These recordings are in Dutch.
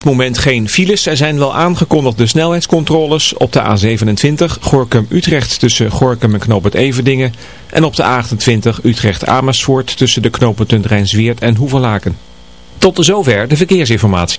het moment geen files. Er zijn wel aangekondigde snelheidscontroles op de A27 Gorkum-Utrecht tussen Gorkum en Knoop het Everdingen. En op de A28 Utrecht-Amersfoort tussen de knooppunten Rijnsweert en Hoevelaken. Tot zover de verkeersinformatie.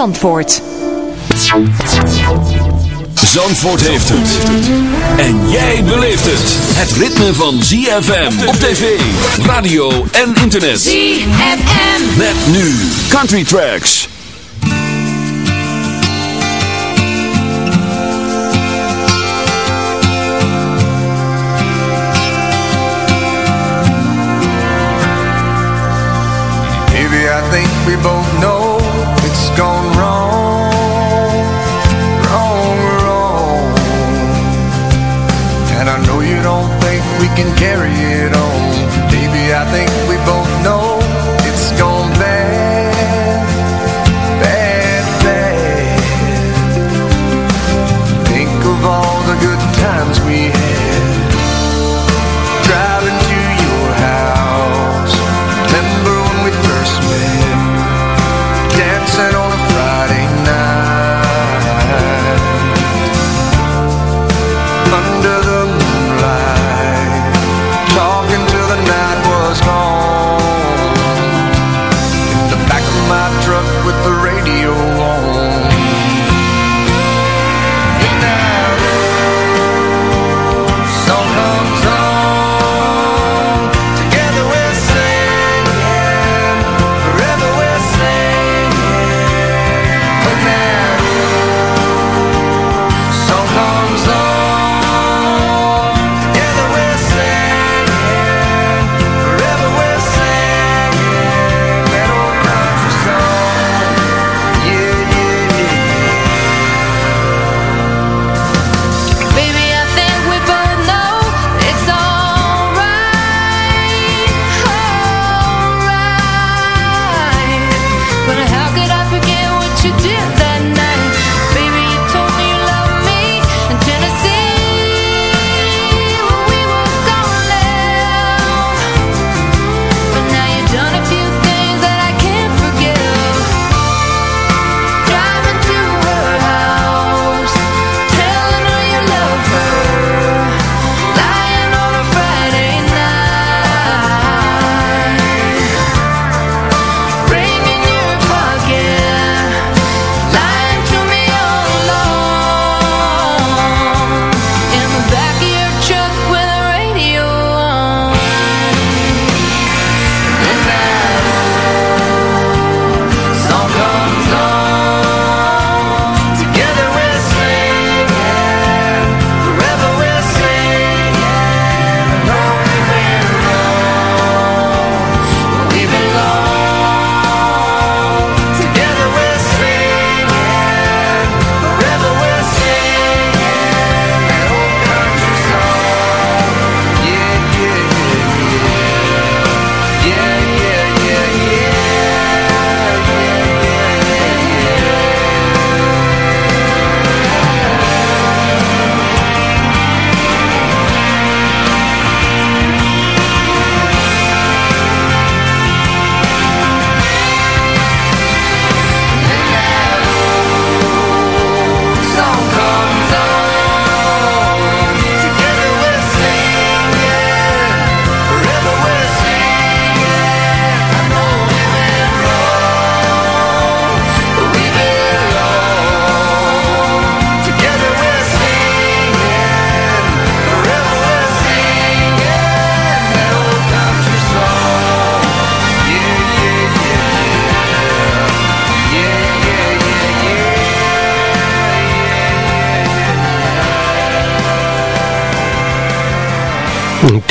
Zandvoort heeft het. En jij beleeft het. Het ritme van ZFM op tv, radio en internet. ZFM. Met nu Country Tracks. Maybe I think we both know can carry it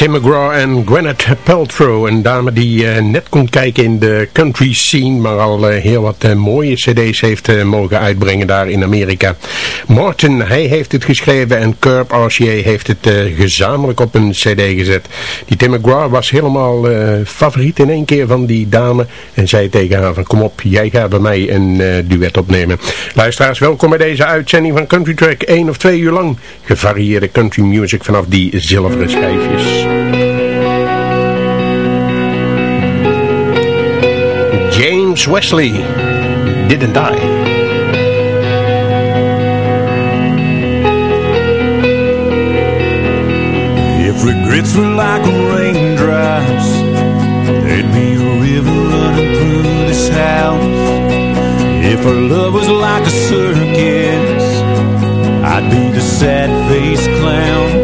Tim McGraw en Gwyneth Paltrow. Een dame die uh, net kon kijken in de country scene, maar al uh, heel wat uh, mooie cd's heeft mogen uitbrengen daar in Amerika. Martin, hij heeft het geschreven en Curb RCA heeft het gezamenlijk op een cd gezet. Die Tim McGraw was helemaal favoriet in één keer van die dame en zei tegen haar van kom op, jij gaat bij mij een duet opnemen. Luisteraars, welkom bij deze uitzending van Country Track. 1 of twee uur lang gevarieerde country music vanaf die zilveren schijfjes. James Wesley didn't die. If regrets were like raindrops, there'd be a river running through this house. If our love was like a circus, I'd be the sad-faced clown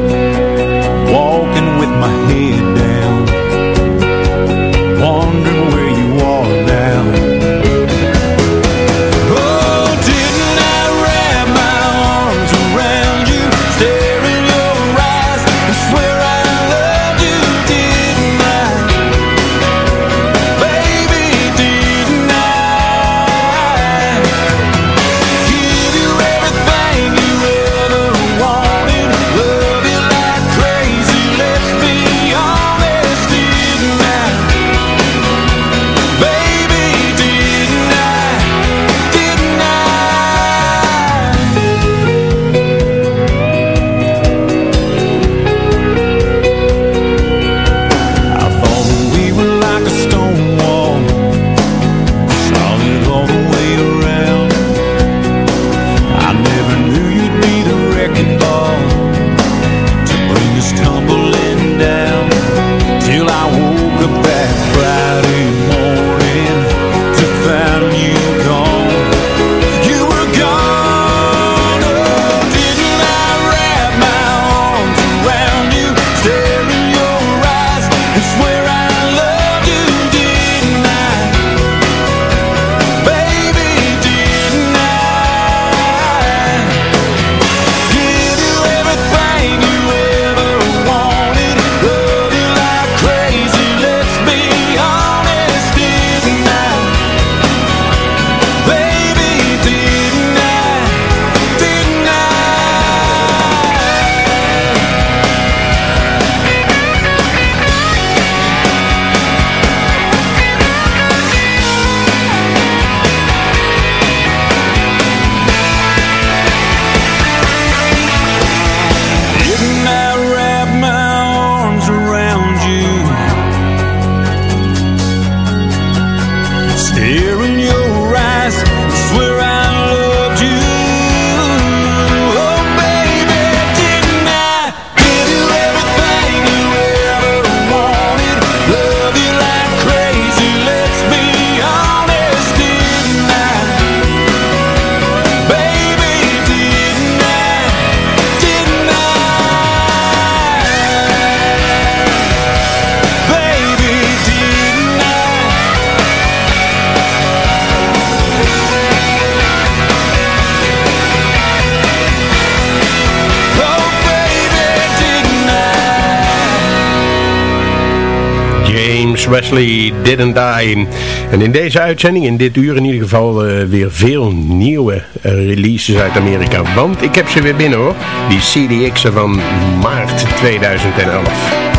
Wesley Didn't Die. En in deze uitzending, in dit uur in ieder geval, uh, weer veel nieuwe releases uit Amerika. Want ik heb ze weer binnen hoor. Die CDX'en van maart 2011.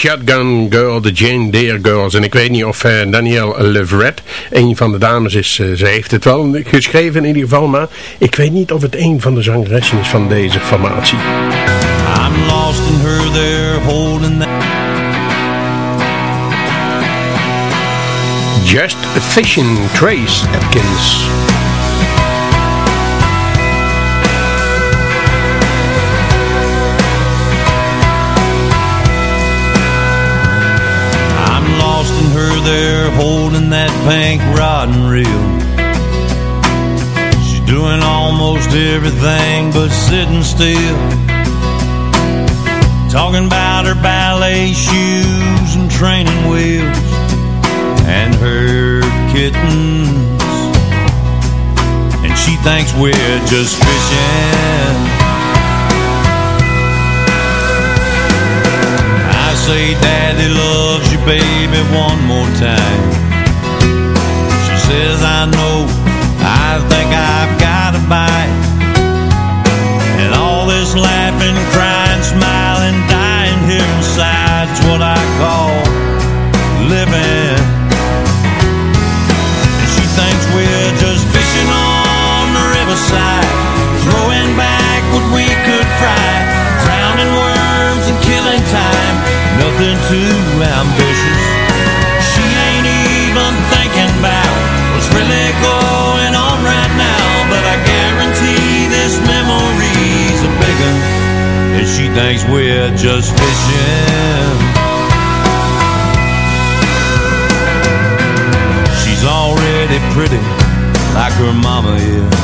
Shotgun Girl, de Jane Deere Girls. En ik weet niet of uh, Danielle Leverett een van de dames is. Uh, ze heeft het wel geschreven in ieder geval, maar ik weet niet of het een van de zangeressen is van deze formatie. I'm lost in her there holding that Just Fishing Trace Atkins. Her there holding that bank rod and reel. She's doing almost everything but sitting still. Talking about her ballet shoes and training wheels and her kittens. And she thinks we're just fishing. Say daddy loves you baby one more time. She says I know. I think I've got a bite thinks we're just fishing. She's already pretty Like her mama is.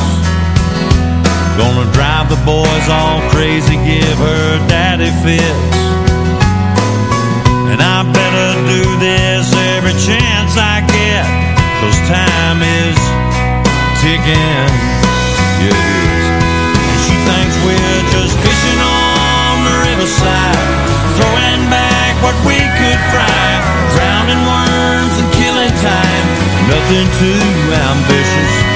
Gonna drive the boys all crazy Give her daddy fits. And I better do this every chance I get Cause time is ticking. Yeah on Throwing back what we could fry Drowning worms and killing time. Nothing too ambitious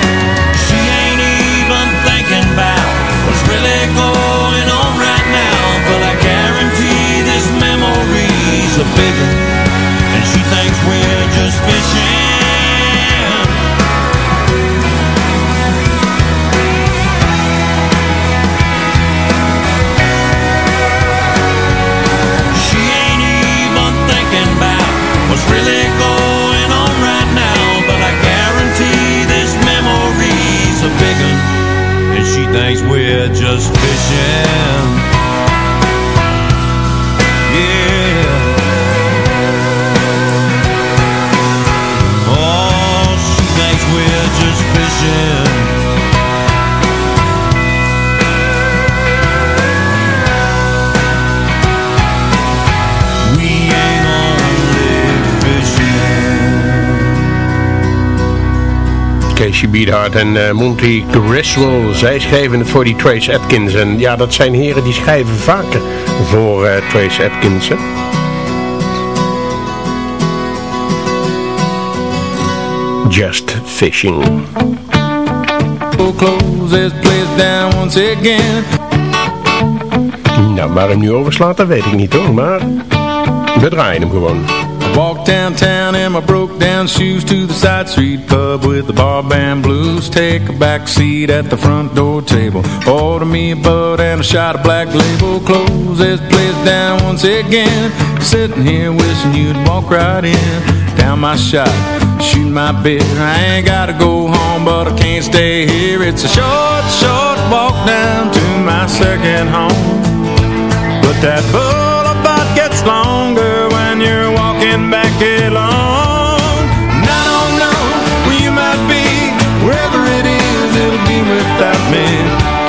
Beathard en uh, Monty Griswold. Zij schreven het voor die Trace Atkins. En ja, dat zijn heren die schrijven vaker voor uh, Trace Atkins. Hè? Just Fishing. We'll close this place down once again. Nou, waar hij nu overslaat, dat weet ik niet hoor. Maar we draaien hem gewoon. Walked downtown in my broke down shoes to the side street pub with the bar band blues. Take a back seat at the front door table. Order me a bud and a shot of black label. Close this place down once again. Sitting here wishing you'd walk right in. Down my shot, shoot my bid. I ain't gotta go home, but I can't stay here. It's a short, short walk down to my second home. But that when walking back alone. And I don't know where you might be, wherever it is, it'll be without me.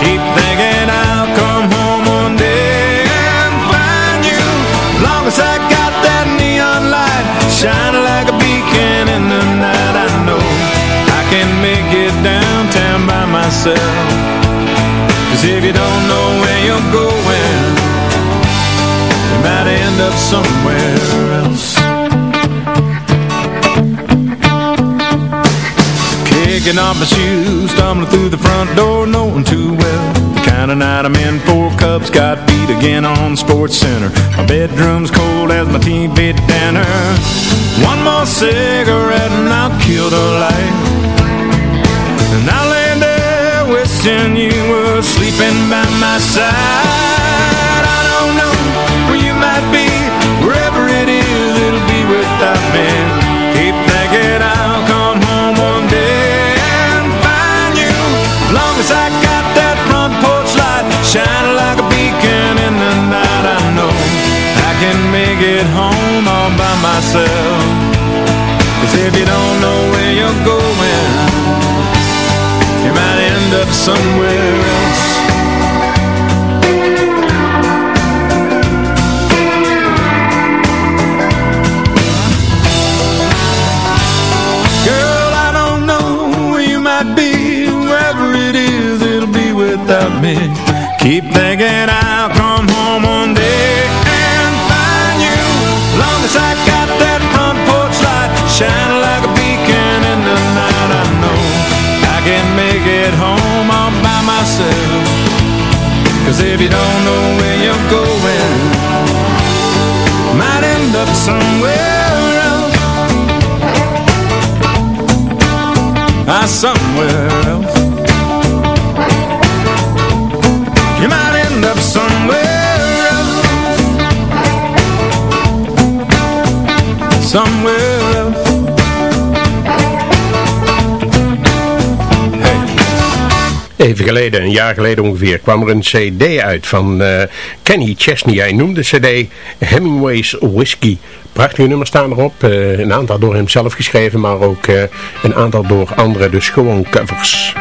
Keep thinking I'll come home one day and find you. Long as I got that neon light shining like a beacon in the night, I know I can make it downtown by myself. Cause if you don't know where you're going, you might end up somewhere else. Kicking off my shoes, stumbling through the front door, knowing too well the kind of night I'm in. Four cups got beat, again on Sports Center. My bedroom's cold as my TV dinner. One more cigarette and I'll kill the light. And I lay there wishing you were sleeping by my side. I don't know where you might be, wherever it is, it'll be without me. I got that front porch light shining like a beacon in the night, I know I can make it home all by myself. Cause if you don't know where you're going, you might end up somewhere else. Keep thinking I'll come home one day And find you. Long as I got that front porch light Shining like a beacon in the night I know I can make it home all by myself. Cause if you don't know where you're going Might end up somewhere else. Ah, somewhere Somewhere Even geleden, een jaar geleden ongeveer, kwam er een cd uit van eh, Kenny Chesney. Hij noemde de cd Hemingway's Whiskey. Prachtige nummers staan erop. eh, een aantal door hem zelf geschreven, maar ook eh, een aantal door anderen. Dus gewoon covers.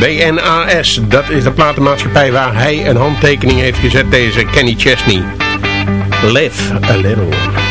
BNAS, dat is de platenmaatschappij waar hij een handtekening heeft gezet, deze Kenny Chesney. Live a little.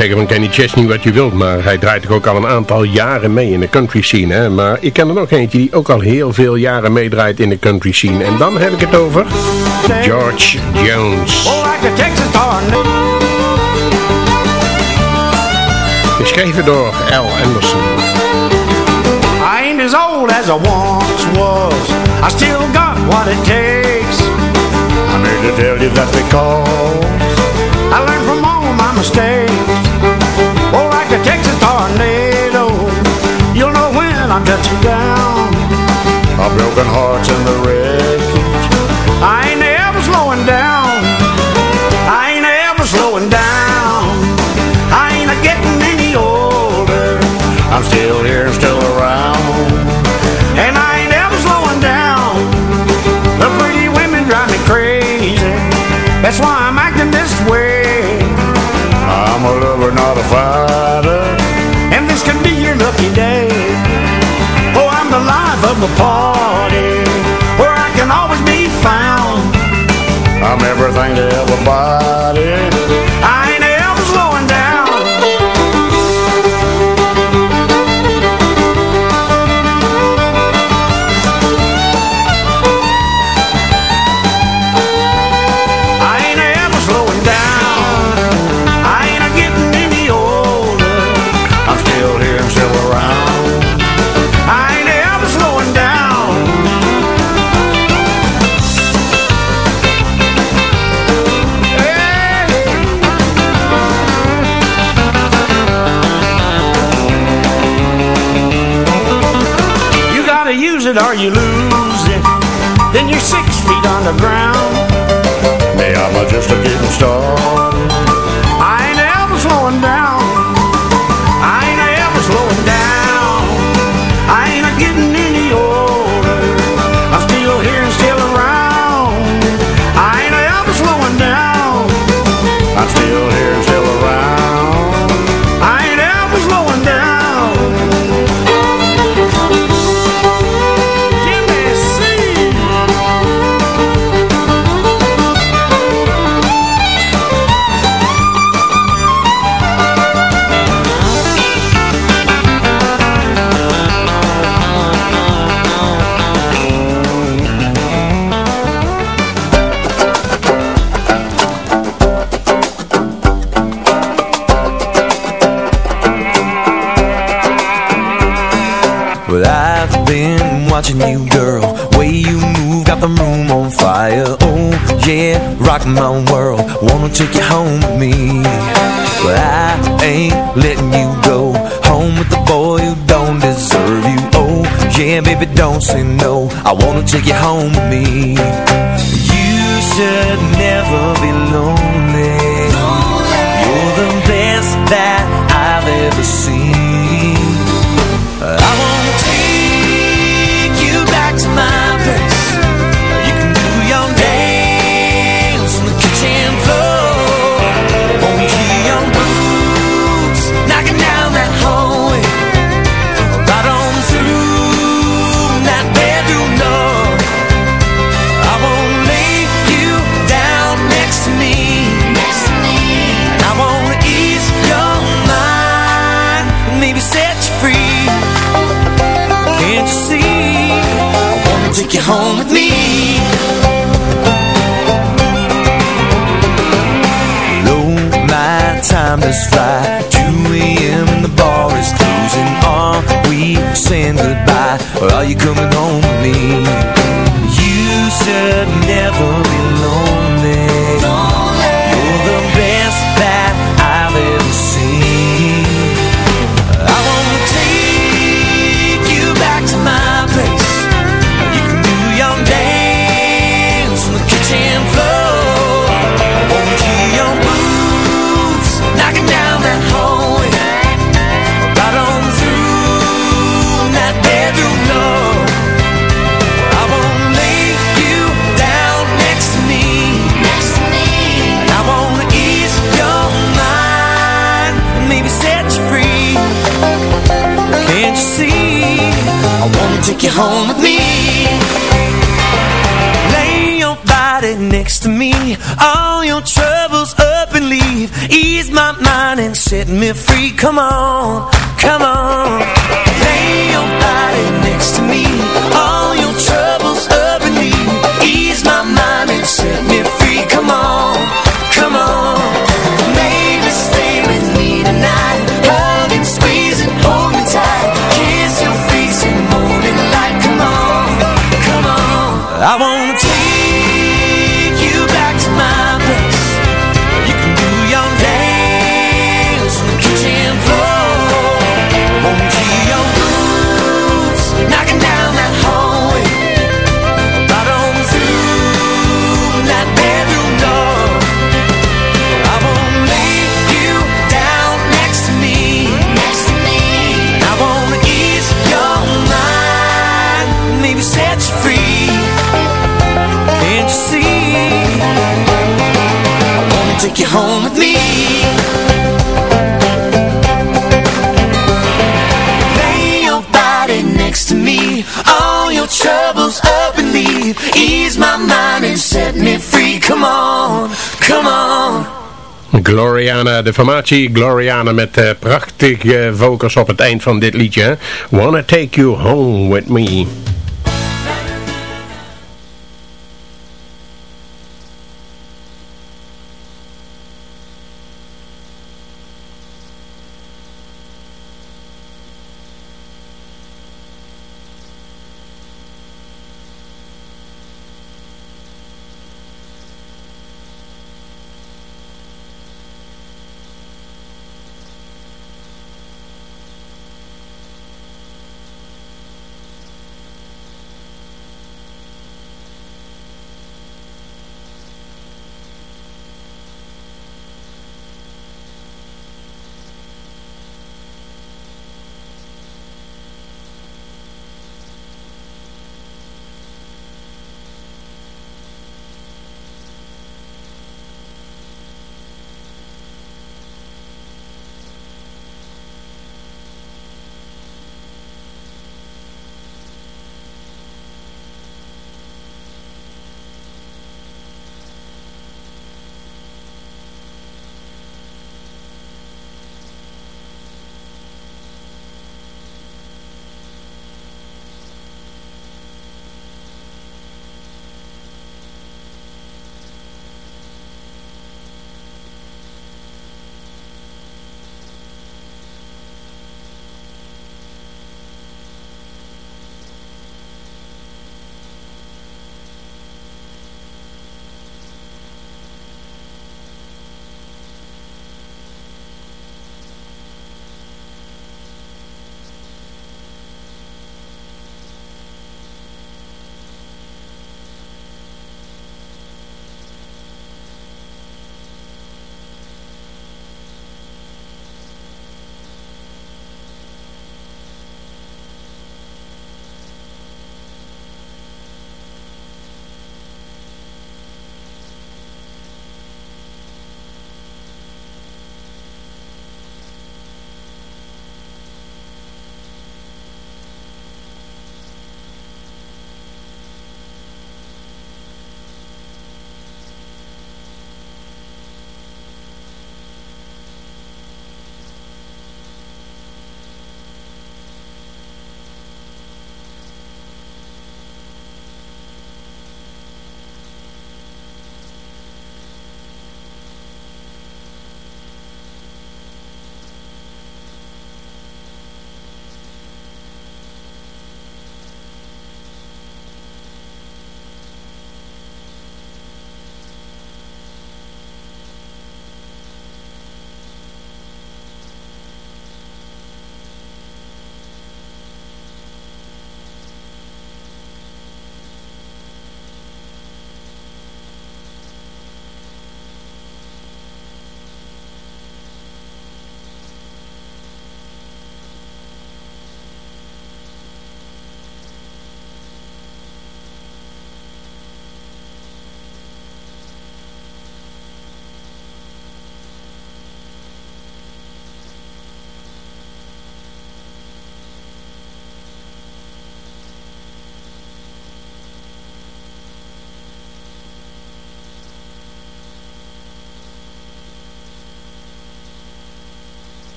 Zeggen van Kenny Chesney wat je wilt, maar hij draait toch ook al een aantal jaren mee in de country scene. Hè? Maar ik ken er nog eentje die ook al heel veel jaren meedraait in de country scene. En dan heb ik het over George Jones. Geschreven door Al Anderson. I ain't as old as I once was. I still got what it takes. I'm here to tell you that's because I learned from all my mistakes. A broken hearts in the wreckage. I ain't ever slowing down. I ain't ever slowing down. I ain't getting any older. I'm still here and still around. And I ain't ever slowing down. The pretty women drive me crazy. That's why I'm acting this way. I'm a lover, not a fighter. The party. Where I can always be found. I'm everything to everybody. It or you lose it. Then you're six feet underground. Me, I'm just a getting started. Say no. I wanna take you home with me. You should never be lonely. I won't you home with me. Lay your body next to me? All your troubles up and leave. Ease my mind and set me free. Come on, come on. Gloriana, de formatie Gloriana met uh, prachtige vocals op het eind van dit liedje. Wanna take you home with me.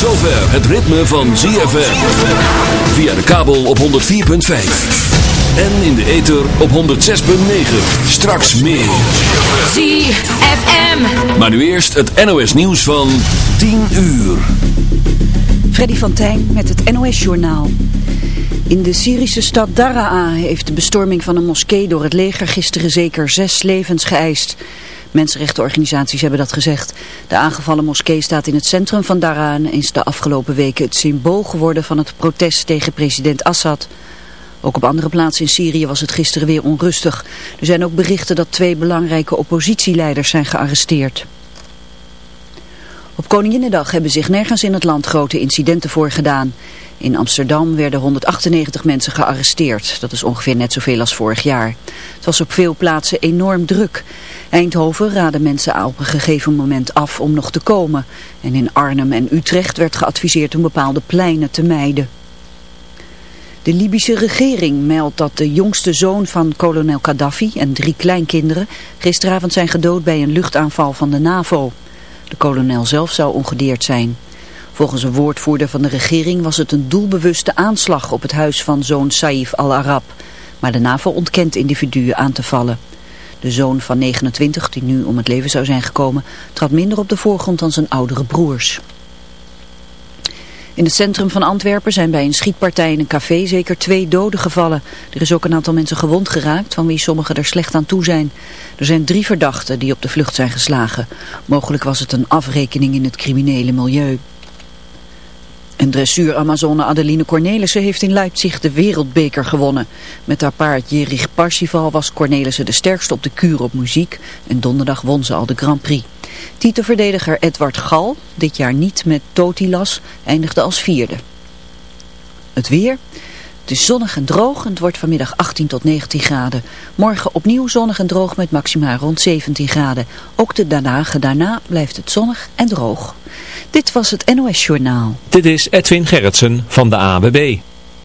Zover het ritme van ZFM. Via de kabel op 104.5. En in de ether op 106.9. Straks meer. ZFM. Maar nu eerst het NOS nieuws van 10 uur. Freddy van Tijn met het NOS Journaal. In de Syrische stad Daraa heeft de bestorming van een moskee door het leger gisteren zeker zes levens geëist. Mensenrechtenorganisaties hebben dat gezegd. De aangevallen moskee staat in het centrum van Daraa en is de afgelopen weken het symbool geworden van het protest tegen president Assad. Ook op andere plaatsen in Syrië was het gisteren weer onrustig. Er zijn ook berichten dat twee belangrijke oppositieleiders zijn gearresteerd. Op Koninginnedag hebben zich nergens in het land grote incidenten voorgedaan. In Amsterdam werden 198 mensen gearresteerd. Dat is ongeveer net zoveel als vorig jaar. Het was op veel plaatsen enorm druk. Eindhoven raadde mensen op een gegeven moment af om nog te komen. En in Arnhem en Utrecht werd geadviseerd om bepaalde pleinen te mijden. De Libische regering meldt dat de jongste zoon van kolonel Gaddafi en drie kleinkinderen gisteravond zijn gedood bij een luchtaanval van de NAVO. De kolonel zelf zou ongedeerd zijn. Volgens een woordvoerder van de regering was het een doelbewuste aanslag op het huis van zoon Saif al-Arab. Maar de NAVO ontkent individuen aan te vallen. De zoon van 29, die nu om het leven zou zijn gekomen, trad minder op de voorgrond dan zijn oudere broers. In het centrum van Antwerpen zijn bij een schietpartij in een café zeker twee doden gevallen. Er is ook een aantal mensen gewond geraakt, van wie sommigen er slecht aan toe zijn. Er zijn drie verdachten die op de vlucht zijn geslagen. Mogelijk was het een afrekening in het criminele milieu. En dressuur-Amazone Adeline Cornelissen heeft in Leipzig de wereldbeker gewonnen. Met haar paard Jerich Parsifal was Cornelissen de sterkste op de kuur op muziek en donderdag won ze al de Grand Prix. Titelverdediger Edward Gal, dit jaar niet met Totilas, eindigde als vierde. Het weer... Het is zonnig en droog het wordt vanmiddag 18 tot 19 graden. Morgen opnieuw zonnig en droog met maximaal rond 17 graden. Ook de dagen daarna blijft het zonnig en droog. Dit was het NOS Journaal. Dit is Edwin Gerritsen van de ABB.